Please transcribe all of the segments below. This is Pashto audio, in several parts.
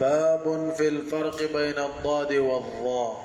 باب في الفرق بين الضاد والضاء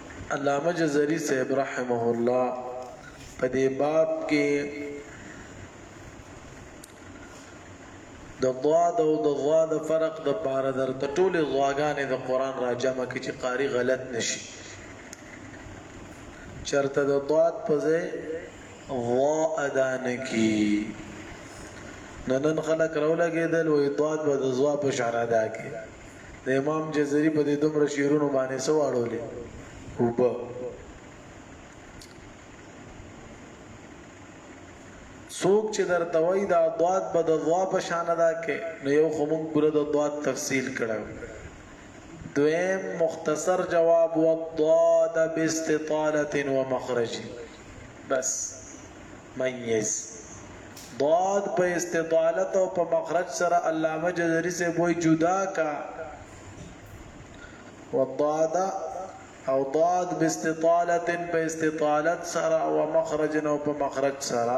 علامه جزري صاحب رحمه الله په دې باب کې د ضاد او د ضا د فرق د پاره در ته ټولې ضاګانې د قران را جمع کې چې قاری غلط نشي چرته د ضاد په ځای ضا ادا نه کی نن خلک راولګېدل وې ضاد به د ضا په شان ادا کی د امام جزري په دې دومره شعرونو باندې څه واړولې اوبه څوک چې درته وایي دا ضاد به د ضا په شان ادا کې نو یو خو موږ پوره د ضاد تفصیل کړو دویم مختصر جواب والضاد باستطاله ومخرج بس ميز ضاد په استطالت او په مخرج سره علامه جزري سے بوي جدا کا والضاد او ضاد باستطالت په استطالت سره او مخرج او په مخرج سره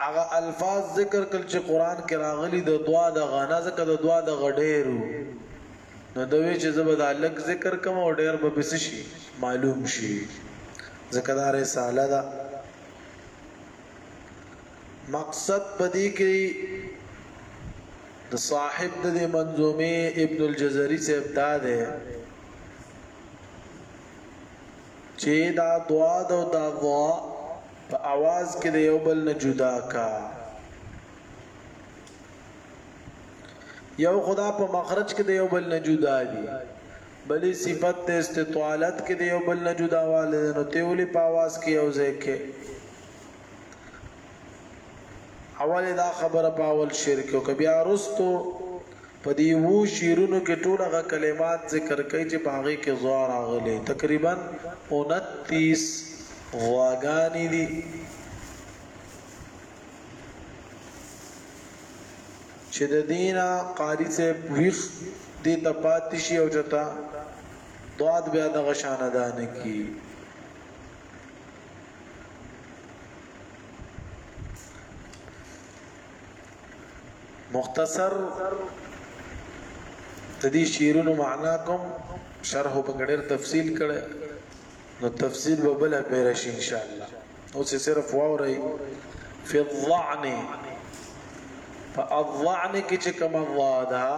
هغه الفاظ ذکر کړ چې قران کې راغلي د دعا د غنا ځکه د دعا د غډېرو نو دوی چې زبد الک ذکر کوم او ډېر به پس شي معلوم شي ځکه دا رساله ده مقصد پدې کې د صاحب د منظومه ابن الجزري صاحب دا ده چي دا ضاد او دا ضاء په اواز کي د یو بل نه جدا کا یو خدا په مخرج کې د یو بل نه جدا دي بلې صفت د استطالت کې د یو بل نه جدا والي نو ته ولې په आवाज کې یو ځای کې اول دا خبره په اول شرک او بیا رستو په دې اوو شعرونو کې ټول هغه کلمات ذکر کوي چې په هغې کې غوا راغلې تقریبا انتیس غواګانې دي چې د دینا قاری صاحب ویخ دې ته پاتې شي او چتا دواد بیا د غشانه دانه کی مختصر د دې شعرونو معنا کوم شرح په ګډر تفصیل کړي نو تفصیل به بل پیر شي ان شاء الله او چې صرف واوري فی الظعن فالظعن کې چې کوم الله دا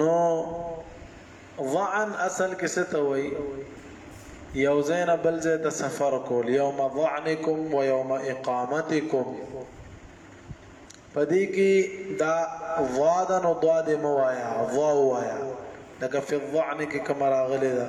نو ظعن اصل کې څه ته وایي یو ځای نه بل ځای ته سفر کول یوم ظعنکم و یوم اقامتکم پدې کې دا ضادن او ضاد موایا ضا وایا لکه فی الظعن کې کوم راغلی ده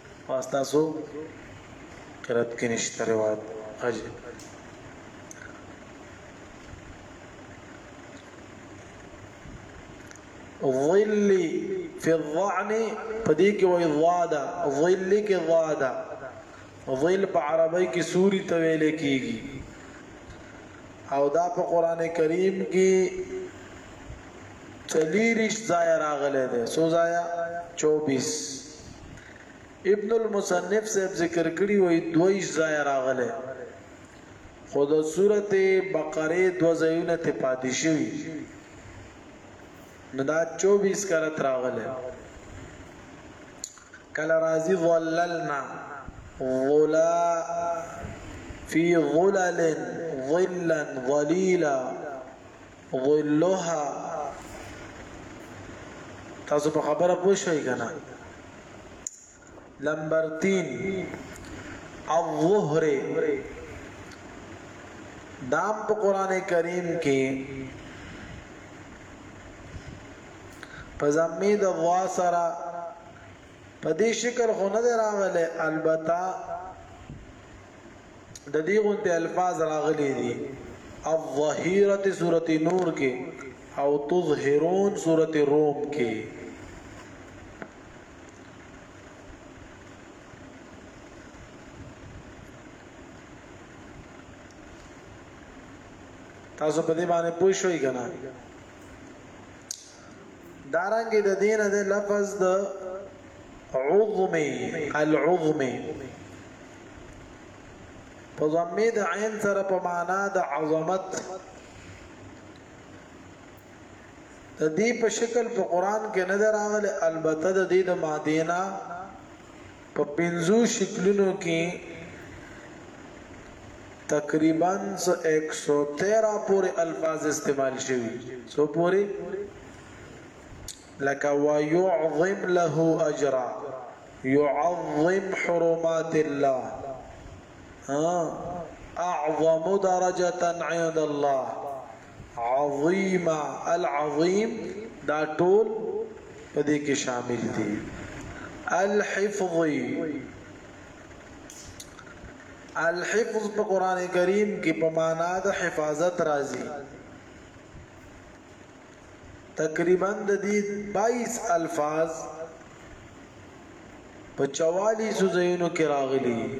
او تاسو قرات کې نشته روایت اجي ظل فی الظعن پدې کې وای ضاده ظل کې ضاده ظل په عربی کې سوري ته ویل کیږي او دا په قران کریم کې چلیریش ځای راغلی دی سو ځای 24 ابن المصنف صاحب ذکر کړی وای دویش ځای راغله خود سورته بقره دو ځایونه ته پاتې شوی نو دا 24 کرت راغله کله راضی ظللنا ظلا فی ظلل ظلا ظلیلا غلها تاسو په خبره پوه شئ کنه نمبر 3 الظهر دام په قران کریم کې په زمي د وا سره په دې شکل خو نه راغله البته د دې غونډې الفاظ راغلي دي الظهیره سورته نور کې او تظهرون سورته روم کې تاسو په دې باندې پوه شئ کنه دارنګه د دې نه د لفظ د عظم العظم په ضمه د عین سره په معنا د عظمت د دې په شکل په قران کې نه دراغله البته د دې د مادینا په پنځو شکلونو کې تقریبا څه 113 پورې الفاظ استعمال شوي څو پورې لکه ويعظم له اجرا يعظم حرمات الله اعظم درجه عند الله عظیمه العظیم دا ټول په دې کې شامل دي الحفظ الحفظ په قران کریم کې په معنا د حفاظت راځي تقریبا د دې 22 الفاظ په 44 زینو کې راغلي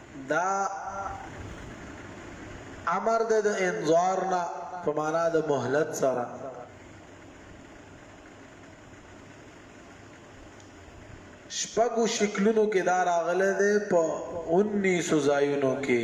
دا امر د انذار نه په معنا د مهلت سره شپږو شکلونو کې دا راغله ده په 19 ځایونو کې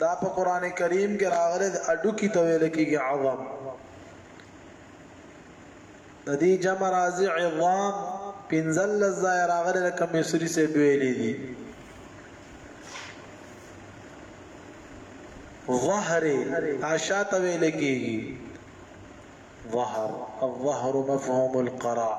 دا په قرآن کریم کې راغلی د اډوکی ته ویل کېږي عظم د دې جمع راځي عظام پنځل ځای راغلی لکه مصری سه ویلې دي ظهر اشات ویل کېږي ظهر الظهر مفهوم القراء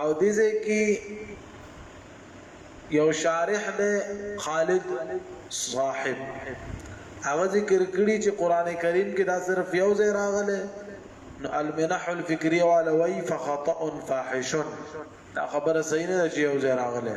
او دې ځای کې یو شارح دی خالد صاحب هغه ذکر کړی چې قران کریم کې دا صرف یو ځای راغلی نو المنح الفکریه والا وی فخطا فاحش دا خبره صحیح نه ده چې یو ځای راغلی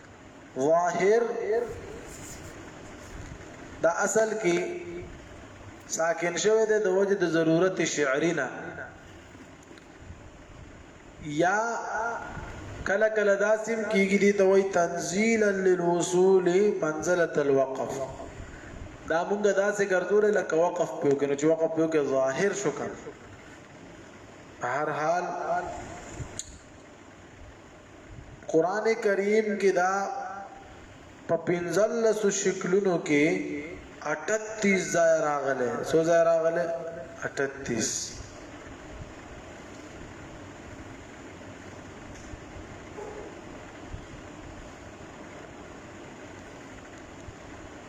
ظاهر دا اصل کې ساکن شوی دی د وجه د ضرورت شعری نه یا کله کله دا سم کیږي دي ته وای تنزیلا للوصول منزله الوقف دا موږ دا څه ګرځول لکه وقف پیو کنه چې وقف پیو کې ظاهر شو کنه هر حال قرآن کریم کې دا په پنځلسو شکلونو کې اټتیس ځای راغلی څو ځای راغلی اټتیس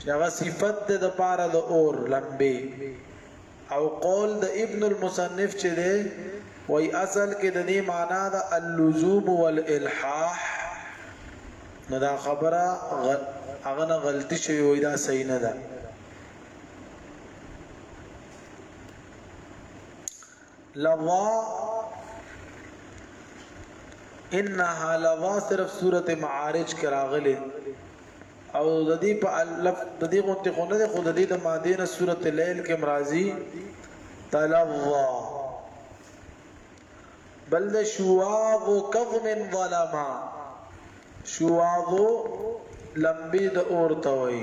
چې هغه صفت ده د پاره د اور لمبه او قول د ابن المصنف چې ده وای اصل کې د دې معنا د اللزوم والالحاح نو دا خبره هغه نه غلطي شوی وای دا صحیح نه ده لوا انها لوا صرف سوره معارج کې راغلي او د دې په الف د دې غونډې خونه د خود دې د ماده نه سوره لیل کې مرাজি تلوا بل د شواغ کظم ظلما شواغ لمبي د اور توي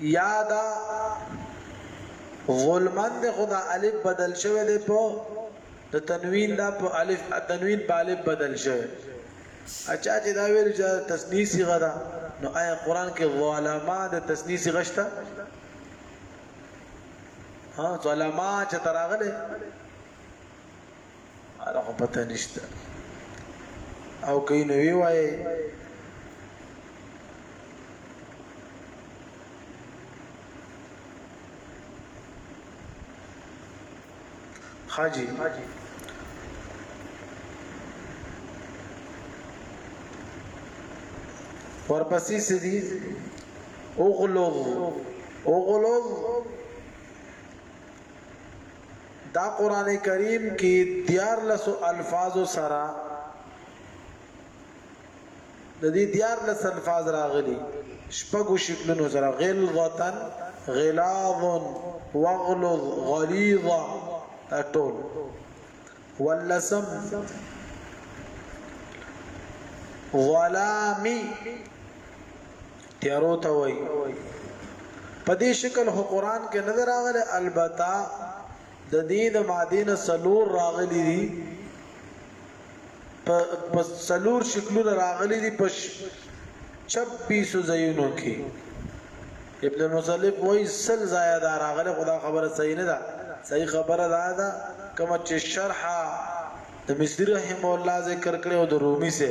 يا دا غلمن دی خو دا الف بدل شوی دی په د تنوین دا په الف تنوین په الف بدل شوی اچا چې دا ویل چې تسنیه صيغه ده نو آیا قران کې ظلما د تسنیه صيغه شته ها ظلما چې تراغله هغه پته نشته او کای نو وی وای حاجی ورپسې سدي اوغلظ اوغلظ دا قرآن کریم کی دیارلسو الفاظو سره د دې دیارلس الفاظ راغلي شپږو شکلونو سره غلظتن غلاظ وغلظ غلیظ ټول ولسم ظلامی تیارو ته وایي په دې شکل خو قران کې نه راغلی البته د دې د ماده نه سلور راغلي دي په سلور شکلونه راغلي دي په 26 زینو کې ابن المصلب وایي سل زایا دا راغله خدا خبره صحیح نه ده صحیح خبره دا ده کوم چې شرح د مصری رحم الله ذکر کړو د رومي سه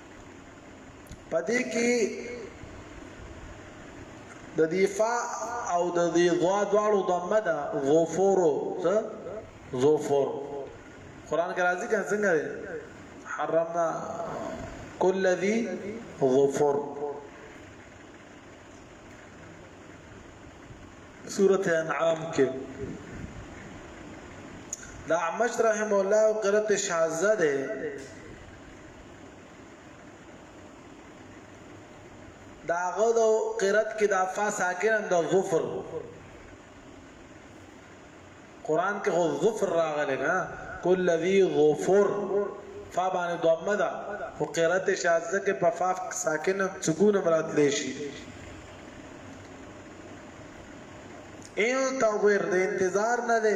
پدې کې د دې فا او د دې ضا دواړو ضمه ده غفورو څه غفور قران کې راځي کنه څنګه دی حرمنا كل ذي غفور سورة انعام کې دا عمش رحم الله قرت شاذ ده دا هغه د قرت کې د فا ساکن د ظفر قران کې خو ظفر راغلی نه کل ذی ظفر فا باندې ضمه ده خو قرت شاذه کې په فا ساکن سکون مراد لشي انتظر د انتظار نه ده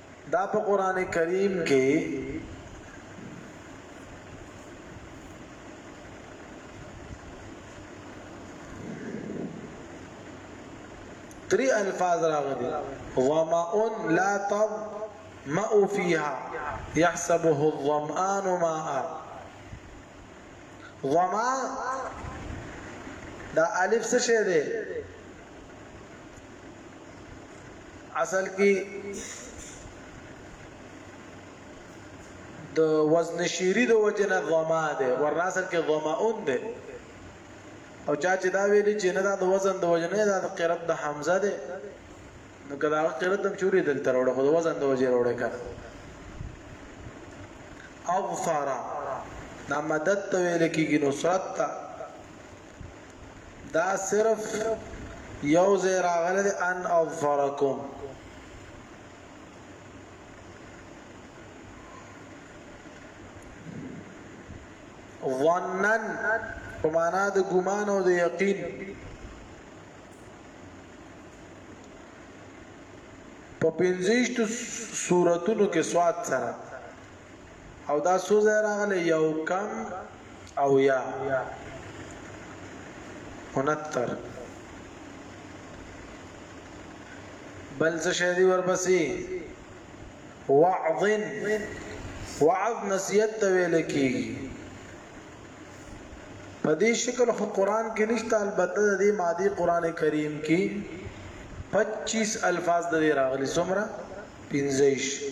دا په قران کریم کې تری الفاظ راغلي وما ان لا تم ما فيها يحسبه الظمآن ماء ظما دا الف څه شه ده اصل کې د وزن شیری د وجنه ضما ده ورنا اصل کې ضماون ده او چا چې دا ویلي چې نه دا د وزن د وجنه دا د قرت د حمزه ده نو کدا قرت هم چوری دل تر وړه خو د وزن د وجه وړه کړه اغفر دا مدد ته ویل کېږي نصرت ته دا صرف یو ځای راغلی دی ان اظفرکم ظنن په معنا د ګمان او د یقین په پنځشت صورتونو کې سواد سره او دا څو ځای راغلی یو کم او یا انتر بل څه شی دی ورپسې وعظ وعظ نصیحت ته ویل کیږي په دې شکل خو قران کې نشته البته د دې ماده قران کریم کې 25 الفاظ د راغلي سمره 15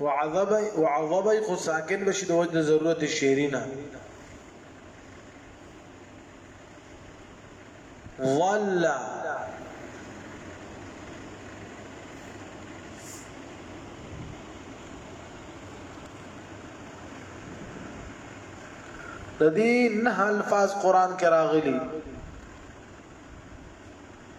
وعضبی وعضبی خو ساکن بشی د وجه ضرورت شعری نه ظل د دې نه الفاظ قران کې راغلي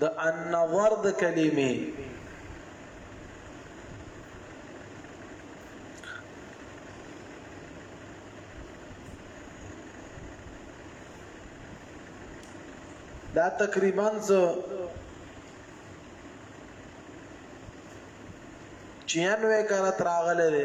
د النظر د کلمې دا تقریبا زه چیانوې کارت راغله ده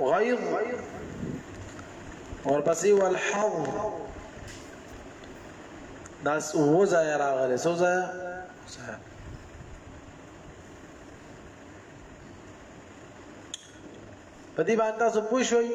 غيظ ورپسې والحظ دا څو ځای راغلي څو ځای په دې باندې تاسو پوښوي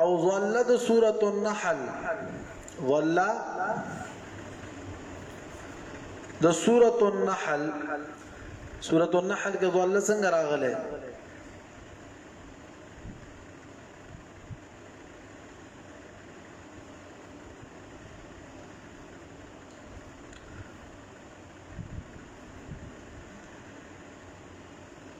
او ظل د سورۃ النحل ظل د سورۃ النحل سورۃ النحل کې ظل څنګه راغله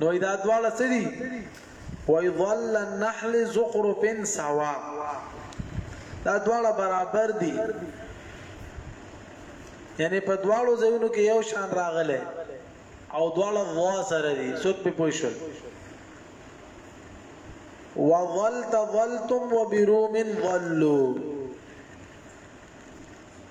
نو دا دواړه څه دي وای ظل النحل زخرف سوا دا دواړه برابر دي یعنی په دواړو ځایونو کې یو شان راغله او دواړه وا سره دي څوک په پوښل وظلت ظلتم وبروم ظلوا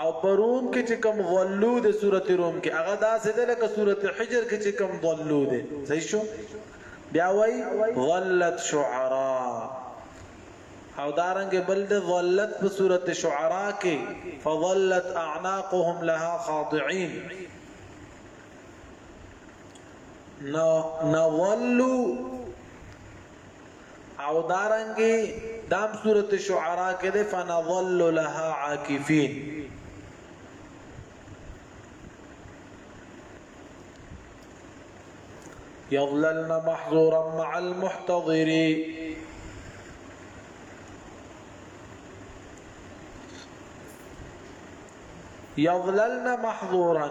او په روم کې چې کوم ظلو د سورته روم کې هغه داسې ده لکه سورته حجر کې چې کوم ظلو ده صحیح شو بیا وای ظلت شعرا او دارنګ بل د ظلت په سورته شعرا کې فظلت اعناقهم لها خاضعين نو نولو او دارنګ دام سورته شعراء کې ده فنظل لها عاكفين يظللن محظورا مع المحتضر يظللن محظورا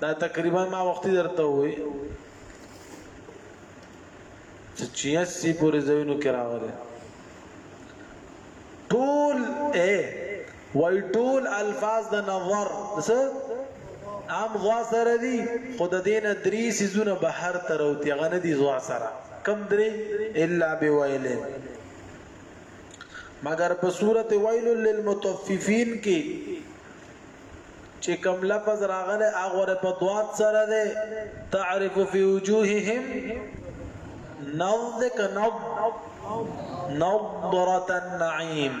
دا تقریبا ما وختي درته وې چې 86 پورې ځایونو کې راغلي ټول اے وای ټول الفاظ د نظر څه عام ضا سره دي خو د دین درې سيزونه بهر تر او تیغه نه دي ضا سره کم درې الا بویل مگر په صورت ویل للمطففین کې چې کوم لفظ راغله هغه په دوات سره ده تعرف فی وجوههم نض کنض نضرة النعیم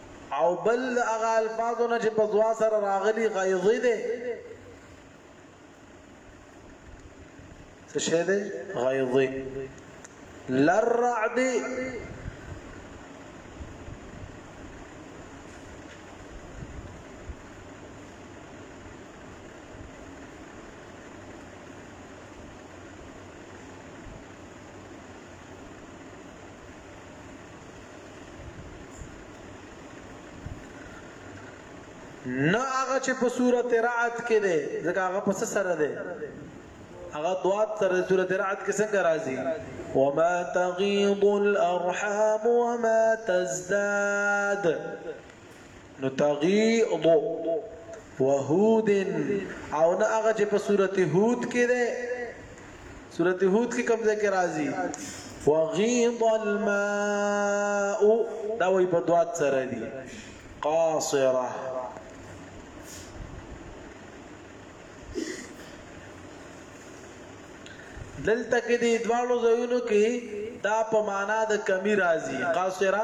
او بل د هغه الفاظو نه چې په ځوا سره راغلي غیظ دی څه شی دی غیظ للرعد نه هغه چې په سورته رعد کې ده ځکه هغه په سره ده هغه دوات سره سورته رعد کې څنګه راځي وما تغيض الارحام وما تزداد نو تغیض وهود او نه هغه چې په صورت هود کې ده صورت هود کې کوم ذکر راځي وغيض الماء دا وي په دوات سره دي قاصره دلته کې د دوالو ځایونو کې دا په معنا د کمی راځي قاصره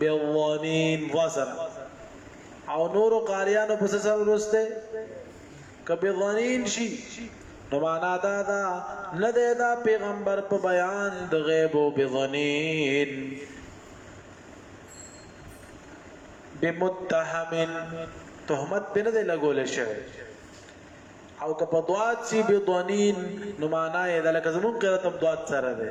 بضمیم وزن او نورو قاریانو په څه سره ورسته که بضنین شي نو معنا دا دا نه دی دا پیغمبر په بیان د غیب او بضنین بمتهم تهمت په نه دی لګول شوی او که په دوات سی بضنین نو معنا یې دا لکه زمون قرات په دوات سره دی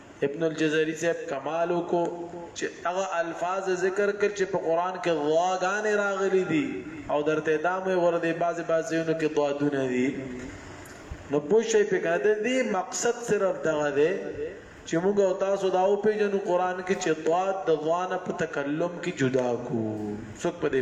ابن الجزري صاحب کمال وکړو چې هغه الفاظ ذکر کړ چې په قران کې ضا غانې راغلي دي او درته دا مې ور دي بعضي بعضيونو کې ضادونه دي نو پوه شئ په کده دي مقصد صرف دغه دی چې موږ او تاسو دا او پیژنو قران کې چې ضاد د ضانه په تکلم کې جدا کو څوک په دې